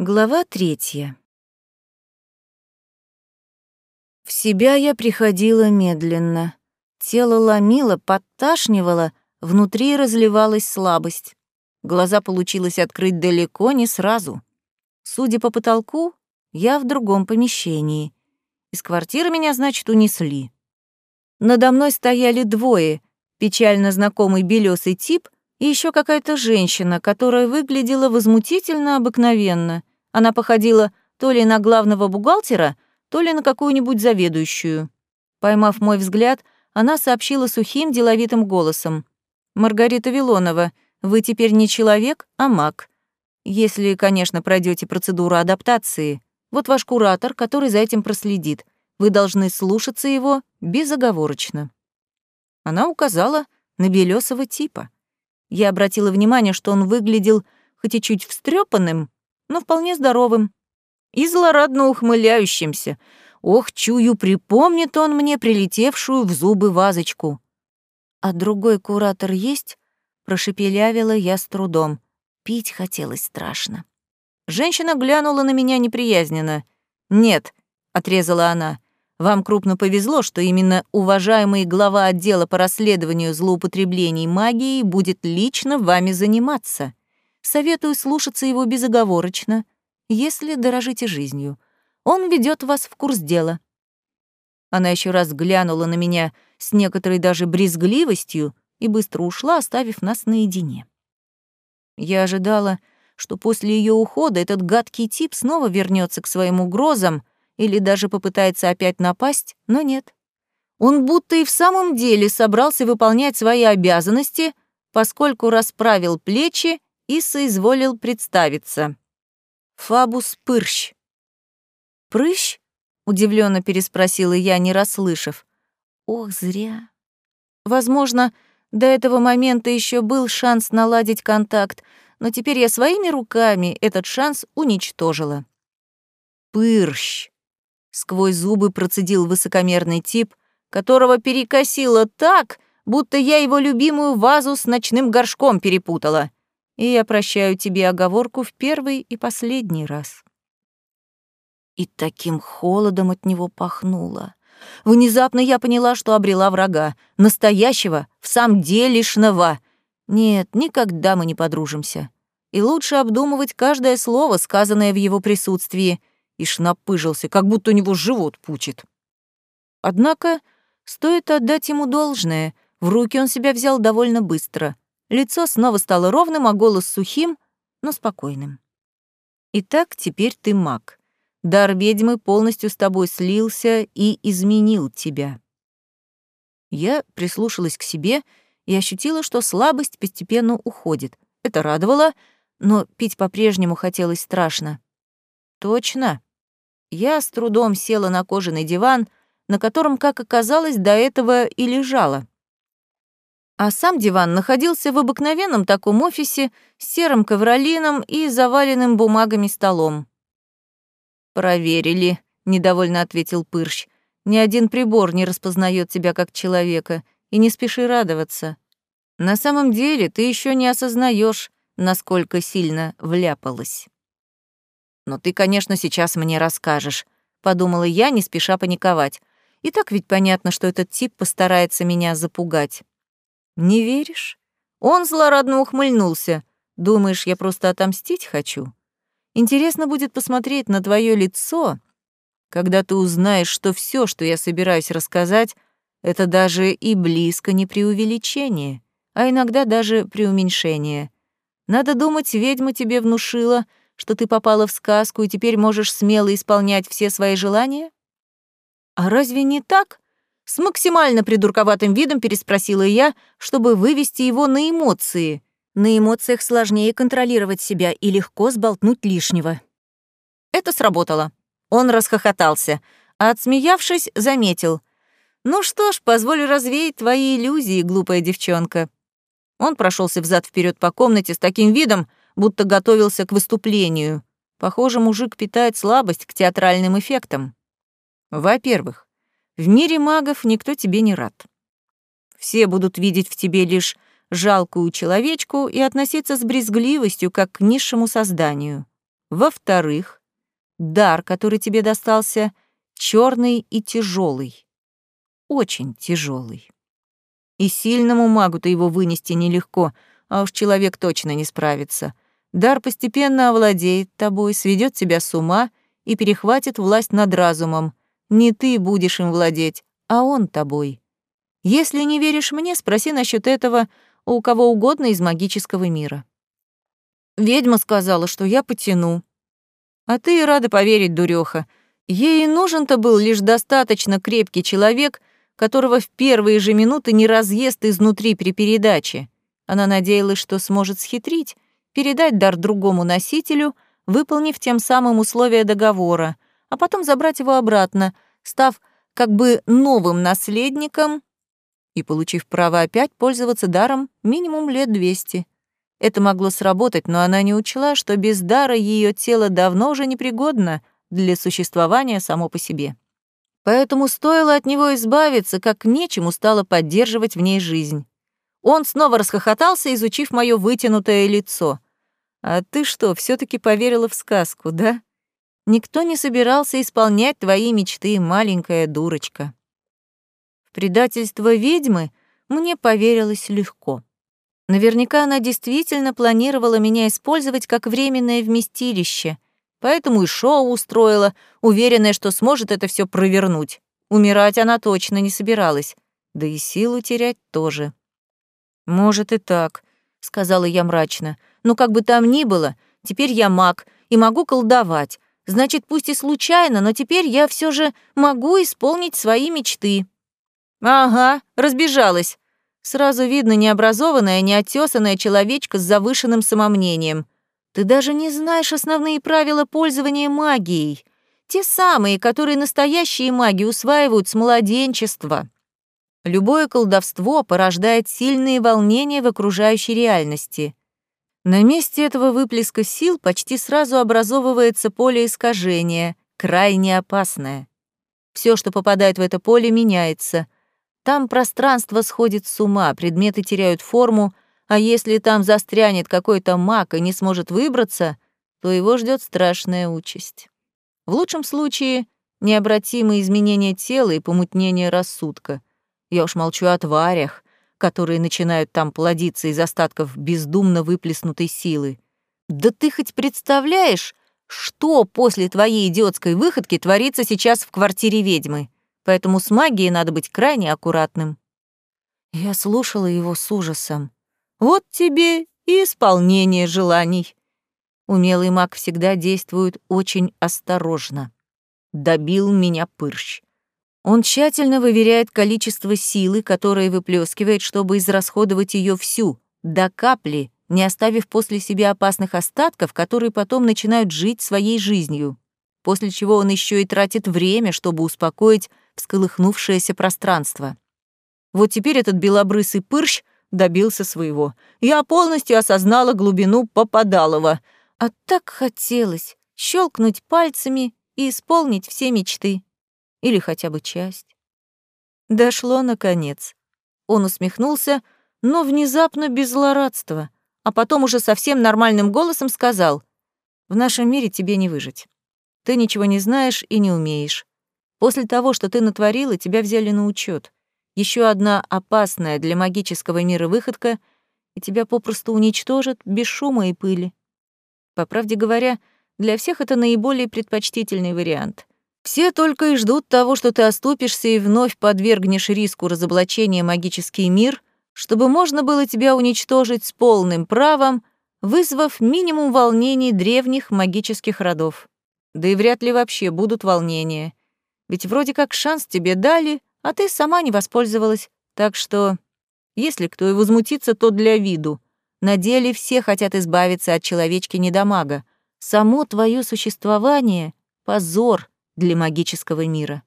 Глава третья. В себя я приходила медленно. Тело ломило, подташнивало, внутри разливалась слабость. Глаза получилось открыть далеко не сразу. Судя по потолку, я в другом помещении. Из квартиры меня, значит, унесли. Надо мной стояли двое, печально знакомый белесый тип и еще какая-то женщина, которая выглядела возмутительно обыкновенно. Она походила то ли на главного бухгалтера, то ли на какую-нибудь заведующую. Поймав мой взгляд, она сообщила сухим деловитым голосом. «Маргарита Вилонова, вы теперь не человек, а маг. Если, конечно, пройдете процедуру адаптации. Вот ваш куратор, который за этим проследит. Вы должны слушаться его безоговорочно». Она указала на белесого типа. Я обратила внимание, что он выглядел хоть и чуть встрепанным, но вполне здоровым и злорадно ухмыляющимся. Ох, чую, припомнит он мне прилетевшую в зубы вазочку. «А другой куратор есть?» — прошепелявила я с трудом. Пить хотелось страшно. Женщина глянула на меня неприязненно. «Нет», — отрезала она, — «вам крупно повезло, что именно уважаемый глава отдела по расследованию злоупотреблений магией будет лично вами заниматься. Советую слушаться его безоговорочно, если дорожите жизнью. Он ведет вас в курс дела». Она еще раз глянула на меня с некоторой даже брезгливостью и быстро ушла, оставив нас наедине. Я ожидала, что после ее ухода этот гадкий тип снова вернется к своим угрозам или даже попытается опять напасть, но нет. Он будто и в самом деле собрался выполнять свои обязанности, поскольку расправил плечи и соизволил представиться. Фабус Пырщ. «Прыщ?» — удивленно переспросила я, не расслышав. «Ох, зря». Возможно, до этого момента еще был шанс наладить контакт, но теперь я своими руками этот шанс уничтожила. «Пырщ!» — сквозь зубы процедил высокомерный тип, которого перекосило так, будто я его любимую вазу с ночным горшком перепутала и я прощаю тебе оговорку в первый и последний раз». И таким холодом от него пахнуло. Внезапно я поняла, что обрела врага, настоящего, в самом делешного. Нет, никогда мы не подружимся. И лучше обдумывать каждое слово, сказанное в его присутствии. И шнапыжился, как будто у него живот пучит. Однако стоит отдать ему должное, в руки он себя взял довольно быстро — Лицо снова стало ровным, а голос сухим, но спокойным. «Итак, теперь ты маг. Дар ведьмы полностью с тобой слился и изменил тебя». Я прислушалась к себе и ощутила, что слабость постепенно уходит. Это радовало, но пить по-прежнему хотелось страшно. «Точно». Я с трудом села на кожаный диван, на котором, как оказалось, до этого и лежала а сам диван находился в обыкновенном таком офисе с серым ковролином и заваленным бумагами столом. «Проверили», — недовольно ответил Пырщ. «Ни один прибор не распознает тебя как человека, и не спеши радоваться. На самом деле ты еще не осознаешь, насколько сильно вляпалась». «Но ты, конечно, сейчас мне расскажешь», — подумала я, не спеша паниковать. И так ведь понятно, что этот тип постарается меня запугать. «Не веришь?» Он злорадно ухмыльнулся. «Думаешь, я просто отомстить хочу? Интересно будет посмотреть на твое лицо, когда ты узнаешь, что все, что я собираюсь рассказать, это даже и близко не преувеличение, а иногда даже преуменьшение. Надо думать, ведьма тебе внушила, что ты попала в сказку и теперь можешь смело исполнять все свои желания? А разве не так?» С максимально придурковатым видом переспросила я, чтобы вывести его на эмоции. На эмоциях сложнее контролировать себя и легко сболтнуть лишнего. Это сработало. Он расхохотался, а отсмеявшись, заметил. «Ну что ж, позволю развеять твои иллюзии, глупая девчонка». Он прошелся взад вперед по комнате с таким видом, будто готовился к выступлению. Похоже, мужик питает слабость к театральным эффектам. Во-первых, в мире магов никто тебе не рад. Все будут видеть в тебе лишь жалкую человечку и относиться с брезгливостью, как к низшему созданию. Во-вторых, дар, который тебе достался, черный и тяжелый, очень тяжелый. И сильному магу-то его вынести нелегко, а уж человек точно не справится. Дар постепенно овладеет тобой, сведет тебя с ума и перехватит власть над разумом. Не ты будешь им владеть, а он тобой. Если не веришь мне, спроси насчет этого у кого угодно из магического мира. Ведьма сказала, что я потяну. А ты и рада поверить, дуреха. Ей нужен-то был лишь достаточно крепкий человек, которого в первые же минуты не разъест изнутри при передаче. Она надеялась, что сможет схитрить, передать дар другому носителю, выполнив тем самым условия договора, а потом забрать его обратно, став как бы новым наследником и получив право опять пользоваться даром минимум лет двести. Это могло сработать, но она не учла, что без дара ее тело давно уже непригодно для существования само по себе. Поэтому стоило от него избавиться, как нечему стало поддерживать в ней жизнь. Он снова расхохотался, изучив мое вытянутое лицо. «А ты что, все таки поверила в сказку, да? Никто не собирался исполнять твои мечты, маленькая дурочка». В предательство ведьмы мне поверилось легко. Наверняка она действительно планировала меня использовать как временное вместилище, поэтому и шоу устроила, уверенная, что сможет это все провернуть. Умирать она точно не собиралась, да и силу терять тоже. «Может и так», — сказала я мрачно. «Но как бы там ни было, теперь я маг и могу колдовать. Значит, пусть и случайно, но теперь я все же могу исполнить свои мечты». «Ага, разбежалась», Сразу видно необразованная, неотесанная человечка с завышенным самомнением. Ты даже не знаешь основные правила пользования магией. Те самые, которые настоящие маги усваивают с младенчества. Любое колдовство порождает сильные волнения в окружающей реальности. На месте этого выплеска сил почти сразу образовывается поле искажения, крайне опасное. Все, что попадает в это поле, меняется — там пространство сходит с ума, предметы теряют форму, а если там застрянет какой-то маг и не сможет выбраться, то его ждет страшная участь. В лучшем случае — необратимые изменения тела и помутнение рассудка. Я уж молчу о тварях, которые начинают там плодиться из остатков бездумно выплеснутой силы. Да ты хоть представляешь, что после твоей идиотской выходки творится сейчас в квартире ведьмы? поэтому с магией надо быть крайне аккуратным. Я слушала его с ужасом. Вот тебе и исполнение желаний. Умелый маг всегда действует очень осторожно. Добил меня пырщ. Он тщательно выверяет количество силы, которое выплескивает, чтобы израсходовать ее всю, до капли, не оставив после себя опасных остатков, которые потом начинают жить своей жизнью. После чего он еще и тратит время, чтобы успокоить всколыхнувшееся пространство. Вот теперь этот белобрысый пырщ добился своего. Я полностью осознала глубину Попадалова. А так хотелось щелкнуть пальцами и исполнить все мечты. Или хотя бы часть. Дошло, наконец. Он усмехнулся, но внезапно без злорадства, а потом уже совсем нормальным голосом сказал, «В нашем мире тебе не выжить. Ты ничего не знаешь и не умеешь. После того, что ты натворила, тебя взяли на учет. Еще одна опасная для магического мира выходка, и тебя попросту уничтожат без шума и пыли. По правде говоря, для всех это наиболее предпочтительный вариант. Все только и ждут того, что ты оступишься и вновь подвергнешь риску разоблачения магический мир, чтобы можно было тебя уничтожить с полным правом, вызвав минимум волнений древних магических родов. Да и вряд ли вообще будут волнения. Ведь вроде как шанс тебе дали, а ты сама не воспользовалась. Так что, если кто и возмутится, то для виду. На деле все хотят избавиться от человечки-недомага. Само твое существование — позор для магического мира.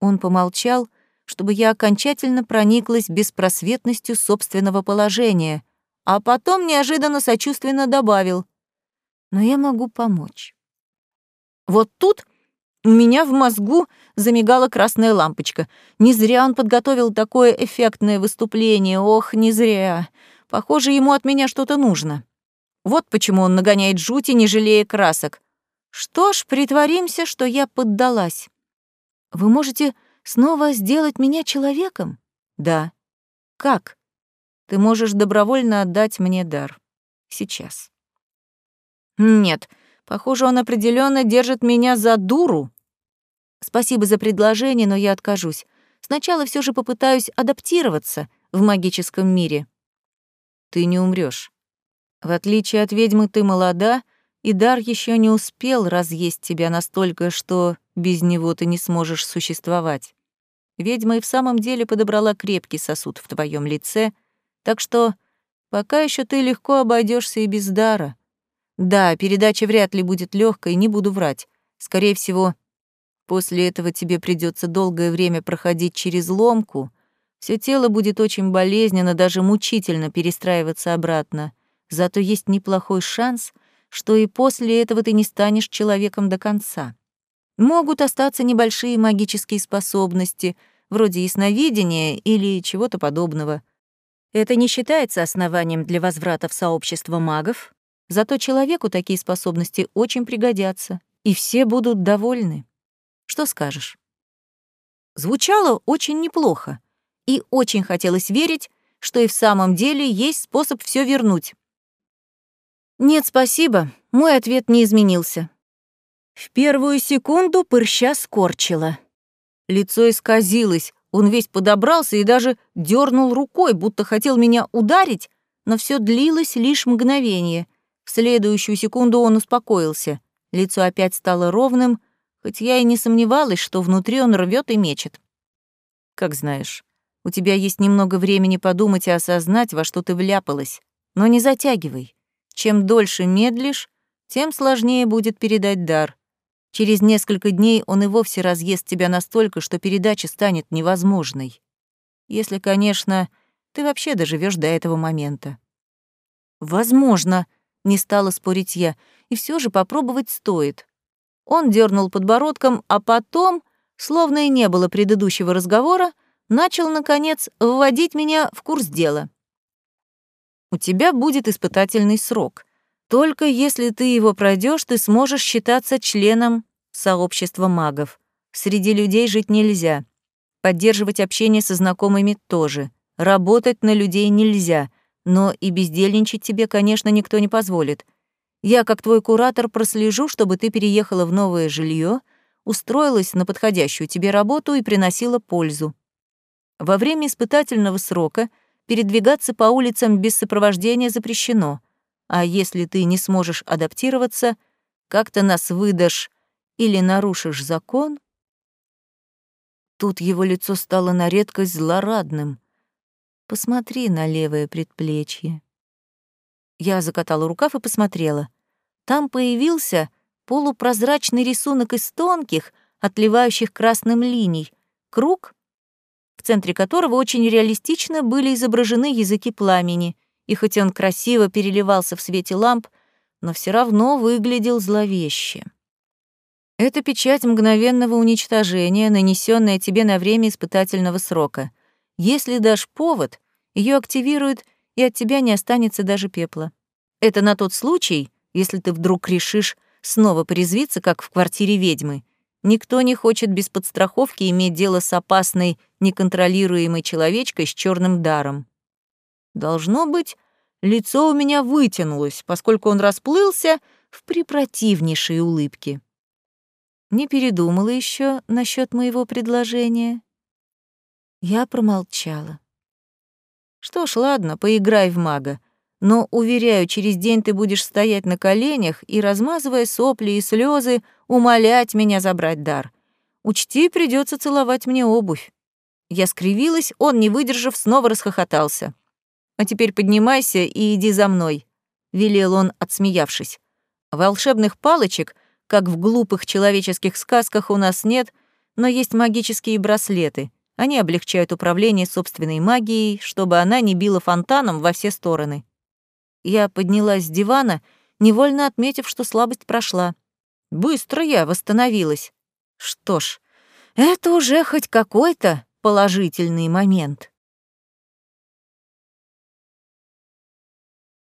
Он помолчал, чтобы я окончательно прониклась беспросветностью собственного положения, а потом неожиданно сочувственно добавил. «Но я могу помочь». Вот тут у меня в мозгу замигала красная лампочка. Не зря он подготовил такое эффектное выступление. Ох, не зря. Похоже, ему от меня что-то нужно. Вот почему он нагоняет жути, не жалея красок. Что ж, притворимся, что я поддалась. Вы можете снова сделать меня человеком? Да. Как? Ты можешь добровольно отдать мне дар. Сейчас. Нет, похоже, он определенно держит меня за дуру. Спасибо за предложение, но я откажусь. Сначала все же попытаюсь адаптироваться в магическом мире. Ты не умрешь. В отличие от ведьмы, ты молода, и дар еще не успел разъесть тебя настолько, что без него ты не сможешь существовать. Ведьма и в самом деле подобрала крепкий сосуд в твоем лице, так что пока еще ты легко обойдешься и без дара. Да, передача вряд ли будет легкой, не буду врать. Скорее всего, после этого тебе придется долгое время проходить через ломку. Все тело будет очень болезненно, даже мучительно перестраиваться обратно. Зато есть неплохой шанс, что и после этого ты не станешь человеком до конца. Могут остаться небольшие магические способности, вроде ясновидения или чего-то подобного. Это не считается основанием для возврата в сообщество магов, зато человеку такие способности очень пригодятся, и все будут довольны. Что скажешь? Звучало очень неплохо, и очень хотелось верить, что и в самом деле есть способ все вернуть. Нет, спасибо, мой ответ не изменился. В первую секунду пырща скорчила. Лицо исказилось, он весь подобрался и даже дернул рукой, будто хотел меня ударить, но все длилось лишь мгновение. В следующую секунду он успокоился. Лицо опять стало ровным, хоть я и не сомневалась, что внутри он рвет и мечет. Как знаешь, у тебя есть немного времени подумать и осознать, во что ты вляпалась, но не затягивай. Чем дольше медлишь, тем сложнее будет передать дар. Через несколько дней он и вовсе разъест тебя настолько, что передача станет невозможной. Если, конечно, ты вообще доживешь до этого момента. Возможно, не стала спорить я, и все же попробовать стоит. Он дернул подбородком, а потом, словно и не было предыдущего разговора, начал, наконец, вводить меня в курс дела у тебя будет испытательный срок. Только если ты его пройдешь, ты сможешь считаться членом сообщества магов. Среди людей жить нельзя. Поддерживать общение со знакомыми тоже. Работать на людей нельзя, но и бездельничать тебе, конечно, никто не позволит. Я, как твой куратор, прослежу, чтобы ты переехала в новое жилье, устроилась на подходящую тебе работу и приносила пользу. Во время испытательного срока передвигаться по улицам без сопровождения запрещено, а если ты не сможешь адаптироваться, как-то нас выдашь или нарушишь закон... Тут его лицо стало на редкость злорадным. Посмотри на левое предплечье. Я закатала рукав и посмотрела. Там появился полупрозрачный рисунок из тонких, отливающих красным линий, круг в центре которого очень реалистично были изображены языки пламени, и хоть он красиво переливался в свете ламп, но все равно выглядел зловеще. Это печать мгновенного уничтожения, нанесенная тебе на время испытательного срока. Если дашь повод, ее активируют, и от тебя не останется даже пепла. Это на тот случай, если ты вдруг решишь снова порезвиться, как в квартире ведьмы, Никто не хочет без подстраховки иметь дело с опасной, неконтролируемой человечкой с черным даром. Должно быть, лицо у меня вытянулось, поскольку он расплылся в препротивнейшей улыбке. Не передумала еще насчет моего предложения. Я промолчала. Что ж, ладно, поиграй в мага. Но, уверяю, через день ты будешь стоять на коленях и, размазывая сопли и слезы, умолять меня забрать дар. Учти, придется целовать мне обувь. Я скривилась, он, не выдержав, снова расхохотался. «А теперь поднимайся и иди за мной», — велел он, отсмеявшись. «Волшебных палочек, как в глупых человеческих сказках, у нас нет, но есть магические браслеты. Они облегчают управление собственной магией, чтобы она не била фонтаном во все стороны. Я поднялась с дивана, невольно отметив, что слабость прошла. Быстро я восстановилась. Что ж, это уже хоть какой-то положительный момент.